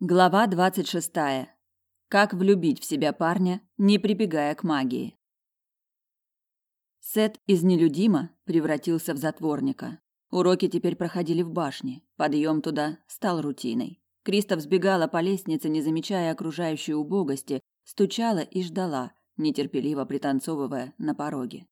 Глава двадцать шестая. Как влюбить в себя парня, не прибегая к магии. Сет из нелюдима превратился в затворника. Уроки теперь проходили в башне. Подъем туда стал рутиной. Криста взбегала по лестнице, не замечая окружающей убогости, стучала и ждала, нетерпеливо пританцовывая на пороге.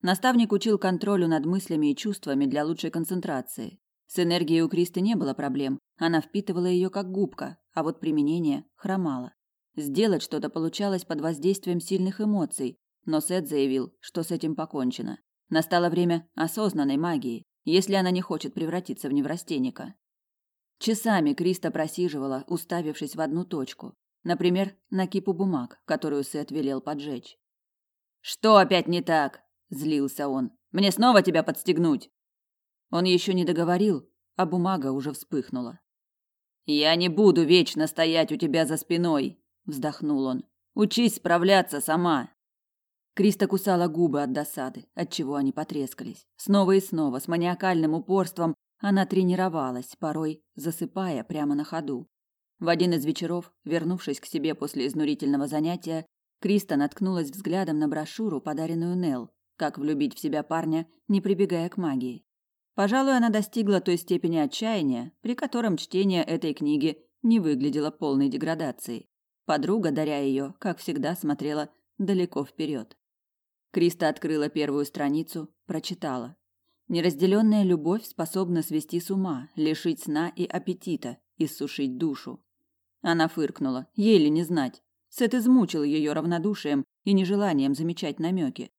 Наставник учил контролю над мыслями и чувствами для лучшей концентрации. С энергией у Кристы не было проблем, она впитывала ее как губка, а вот применение хромало. Сделать что-то получалось под воздействием сильных эмоций, но Сет заявил, что с этим покончено. Настало время осознанной магии, если она не хочет превратиться в неврастенника. Часами Криста просиживала, уставившись в одну точку, например, на кипу бумаг, которую Сет велел поджечь. Что опять не так? злился он. Мне снова тебя подстегнуть. Он еще не договорил, а бумага уже вспыхнула. Я не буду вечно стоять у тебя за спиной, вздохнул он. Учись справляться сама. Криста кусала губы от досады, отчего они потрескались. Снова и снова, с маниакальным упорством, она тренировалась, порой засыпая прямо на ходу. В один из вечеров, вернувшись к себе после изнурительного занятия, Криста наткнулась взглядом на брошюру, подаренную Нел, как влюбить в себя парня, не прибегая к магии. Пожалуй, она достигла той степени отчаяния, при котором чтение этой книги не выглядело полной деградацией. Подруга, даря ее, как всегда, смотрела далеко вперед. Криста открыла первую страницу, прочитала. Неразделенная любовь способна свести с ума, лишить сна и аппетита, иссушить душу. Она фыркнула, еле не знать. Сет измучил ее равнодушием и нежеланием замечать намеки.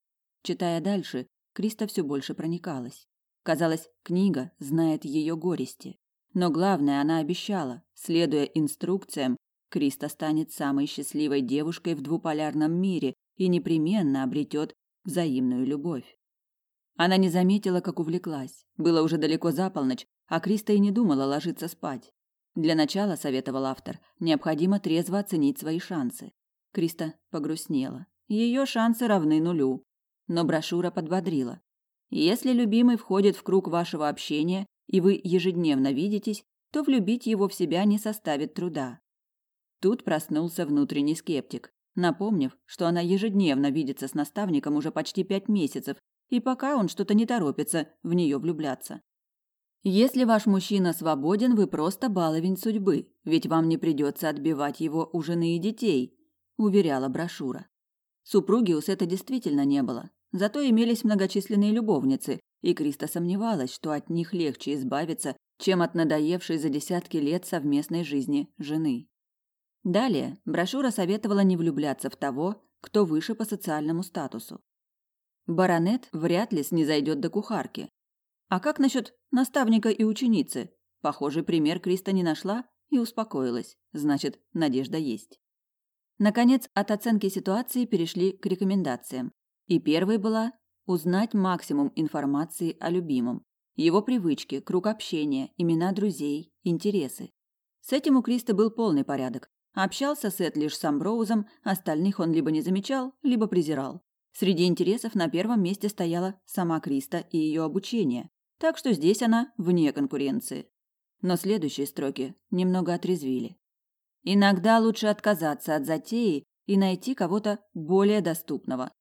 Читая дальше, Криста все больше проникалась. Казалось, книга знает ее горести. Но главное, она обещала, следуя инструкциям, Криста станет самой счастливой девушкой в двуполярном мире и непременно обретет взаимную любовь. Она не заметила, как увлеклась. Было уже далеко за полночь, а Криста и не думала ложиться спать. Для начала, советовал автор, необходимо трезво оценить свои шансы. Криста погрустнела. Ее шансы равны нулю. Но брошюра подбодрила. Если любимый входит в круг вашего общения, и вы ежедневно видитесь, то влюбить его в себя не составит труда. Тут проснулся внутренний скептик, напомнив, что она ежедневно видится с наставником уже почти пять месяцев, и пока он что-то не торопится в нее влюбляться. Если ваш мужчина свободен, вы просто баловень судьбы, ведь вам не придется отбивать его у жены и детей, уверяла брошюра. Супруги у Сета действительно не было, Зато имелись многочисленные любовницы, и Криста сомневалась, что от них легче избавиться, чем от надоевшей за десятки лет совместной жизни жены. Далее брошюра советовала не влюбляться в того, кто выше по социальному статусу. Баронет вряд ли снизойдет до кухарки. А как насчет наставника и ученицы? Похожий пример Криста не нашла и успокоилась. Значит, надежда есть. Наконец, от оценки ситуации перешли к рекомендациям. И первой была узнать максимум информации о любимом, его привычки, круг общения, имена друзей, интересы. С этим у Криста был полный порядок. Общался Сет лишь с Амброузом, остальных он либо не замечал, либо презирал. Среди интересов на первом месте стояла сама Криста и ее обучение, так что здесь она вне конкуренции. Но следующие строки немного отрезвили. Иногда лучше отказаться от затеи и найти кого-то более доступного,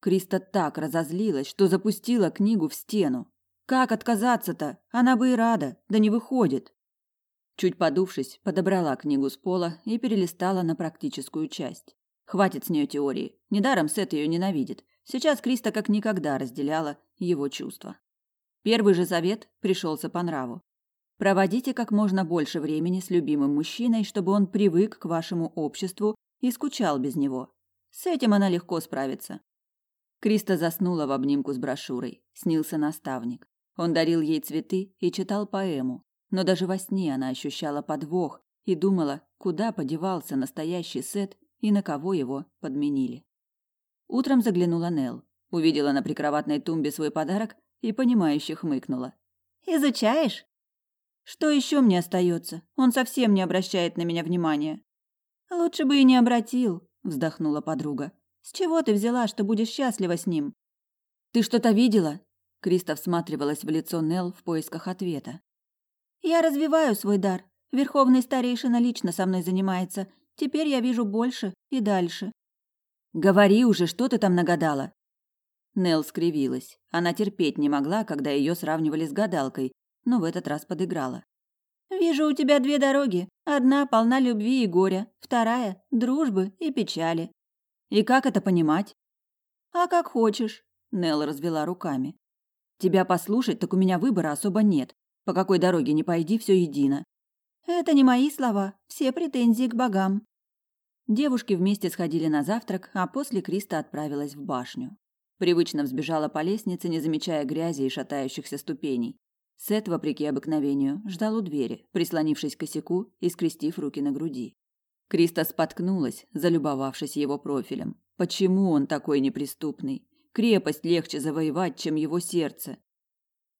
Криста так разозлилась, что запустила книгу в стену. Как отказаться-то? Она бы и рада, да не выходит. Чуть подувшись, подобрала книгу с пола и перелистала на практическую часть. Хватит с нее теории. Недаром Сет ее ненавидит. Сейчас Криста как никогда разделяла его чувства. Первый же совет пришелся по нраву. Проводите как можно больше времени с любимым мужчиной, чтобы он привык к вашему обществу и скучал без него. С этим она легко справится. Криста заснула в обнимку с брошюрой. Снился наставник. Он дарил ей цветы и читал поэму. Но даже во сне она ощущала подвох и думала, куда подевался настоящий Сет и на кого его подменили. Утром заглянула Нел, увидела на прикроватной тумбе свой подарок и понимающе хмыкнула. Изучаешь? Что еще мне остается? Он совсем не обращает на меня внимания. Лучше бы и не обратил, вздохнула подруга. С чего ты взяла, что будешь счастлива с ним? Ты что-то видела? Криста всматривалась в лицо Нел в поисках ответа. Я развиваю свой дар. Верховный старейшина лично со мной занимается. Теперь я вижу больше и дальше. Говори уже, что ты там нагадала? Нел скривилась. Она терпеть не могла, когда ее сравнивали с гадалкой, но в этот раз подыграла. Вижу у тебя две дороги. Одна полна любви и горя, вторая дружбы и печали. И как это понимать? А как хочешь, Нел развела руками. Тебя послушать, так у меня выбора особо нет. По какой дороге не пойди, все едино. Это не мои слова, все претензии к богам. Девушки вместе сходили на завтрак, а после Криста отправилась в башню. Привычно взбежала по лестнице, не замечая грязи и шатающихся ступеней. Сет, вопреки обыкновению, ждал у двери, прислонившись к косяку и скрестив руки на груди. Криста споткнулась, залюбовавшись его профилем. Почему он такой неприступный? Крепость легче завоевать, чем его сердце.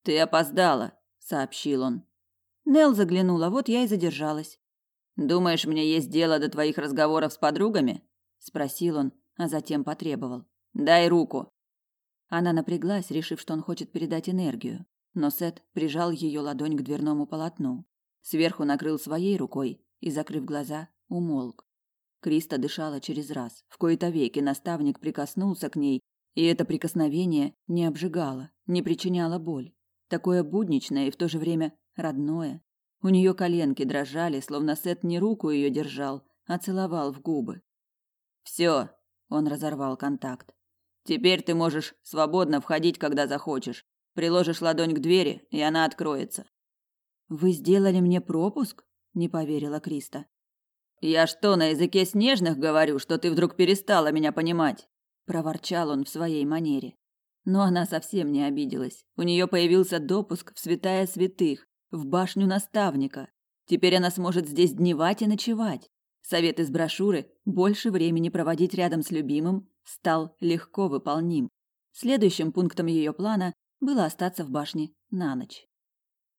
Ты опоздала, сообщил он. Нел заглянула, вот я и задержалась. Думаешь, мне есть дело до твоих разговоров с подругами? спросил он, а затем потребовал: "Дай руку". Она напряглась, решив, что он хочет передать энергию, но Сет прижал ее ладонь к дверному полотну, сверху накрыл своей рукой и, закрыв глаза, умолк. Криста дышала через раз. В кои-то веки наставник прикоснулся к ней, и это прикосновение не обжигало, не причиняло боль. Такое будничное и в то же время родное. У нее коленки дрожали, словно Сет не руку ее держал, а целовал в губы. Все, он разорвал контакт. Теперь ты можешь свободно входить, когда захочешь. Приложишь ладонь к двери, и она откроется. Вы сделали мне пропуск? не поверила Криста. Я что, на языке снежных говорю, что ты вдруг перестала меня понимать? проворчал он в своей манере. Но она совсем не обиделась. У нее появился допуск в святая святых, в башню наставника. Теперь она сможет здесь дневать и ночевать. Совет из брошюры больше времени проводить рядом с любимым стал легко выполним. Следующим пунктом ее плана было остаться в башне на ночь.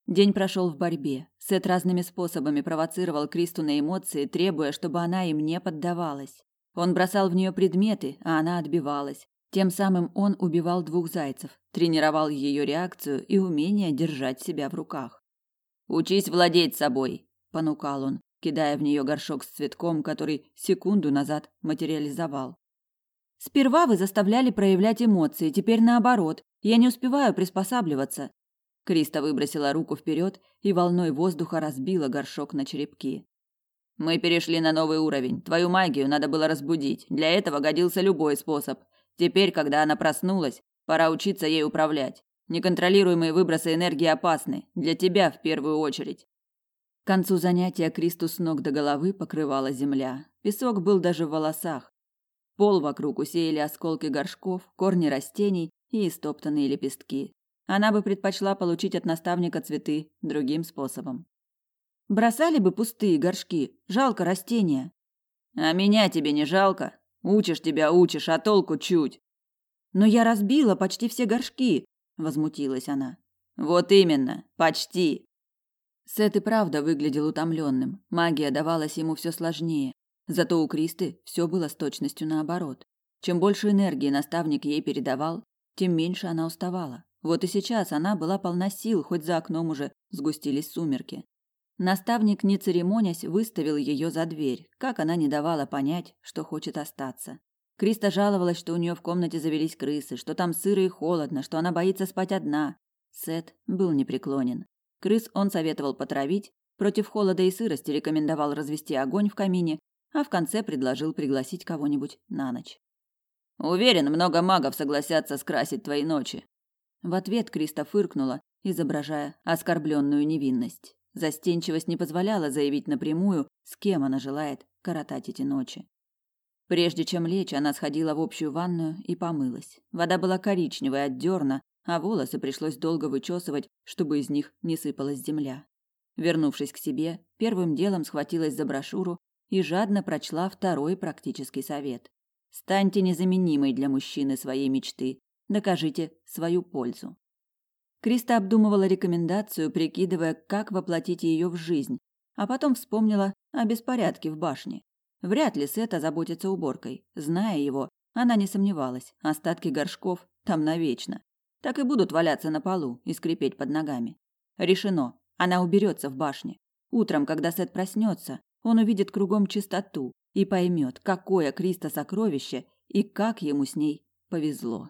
День прошел в борьбе. Сет разными способами провоцировал Кристу на эмоции, требуя, чтобы она им не поддавалась. Он бросал в нее предметы, а она отбивалась. Тем самым он убивал двух зайцев, тренировал ее реакцию и умение держать себя в руках. «Учись владеть собой», – понукал он, кидая в нее горшок с цветком, который секунду назад материализовал. «Сперва вы заставляли проявлять эмоции, теперь наоборот. Я не успеваю приспосабливаться». Криста выбросила руку вперед и волной воздуха разбила горшок на черепки. Мы перешли на новый уровень. Твою магию надо было разбудить. Для этого годился любой способ. Теперь, когда она проснулась, пора учиться ей управлять. Неконтролируемые выбросы энергии опасны. Для тебя в первую очередь. К концу занятия Кристу с ног до головы покрывала земля. Песок был даже в волосах. Пол вокруг усеяли осколки горшков, корни растений и истоптанные лепестки. Она бы предпочла получить от наставника цветы другим способом. Бросали бы пустые горшки, жалко растения. А меня тебе не жалко? Учишь тебя учишь, а толку чуть. Но я разбила почти все горшки, возмутилась она. Вот именно, почти. Сет и правда выглядел утомленным. Магия давалась ему все сложнее. Зато у Кристы все было с точностью наоборот. Чем больше энергии наставник ей передавал, тем меньше она уставала. Вот и сейчас она была полна сил, хоть за окном уже сгустились сумерки. Наставник, не церемонясь, выставил ее за дверь, как она не давала понять, что хочет остаться. Криста жаловалась, что у нее в комнате завелись крысы, что там сыро и холодно, что она боится спать одна. Сет был непреклонен. Крыс он советовал потравить, против холода и сырости рекомендовал развести огонь в камине, а в конце предложил пригласить кого-нибудь на ночь. Уверен, много магов согласятся скрасить твои ночи. В ответ Криста фыркнула, изображая оскорбленную невинность. Застенчивость не позволяла заявить напрямую, с кем она желает коротать эти ночи. Прежде чем лечь, она сходила в общую ванную и помылась. Вода была коричневая от дерна, а волосы пришлось долго вычесывать, чтобы из них не сыпалась земля. Вернувшись к себе, первым делом схватилась за брошюру и жадно прочла второй практический совет. Станьте незаменимой для мужчины своей мечты, докажите свою пользу. Криста обдумывала рекомендацию, прикидывая, как воплотить ее в жизнь, а потом вспомнила о беспорядке в башне. Вряд ли Сет озаботится уборкой. Зная его, она не сомневалась, остатки горшков там навечно. Так и будут валяться на полу и скрипеть под ногами. Решено, она уберется в башне. Утром, когда Сет проснется, он увидит кругом чистоту и поймет, какое Криста сокровище и как ему с ней повезло.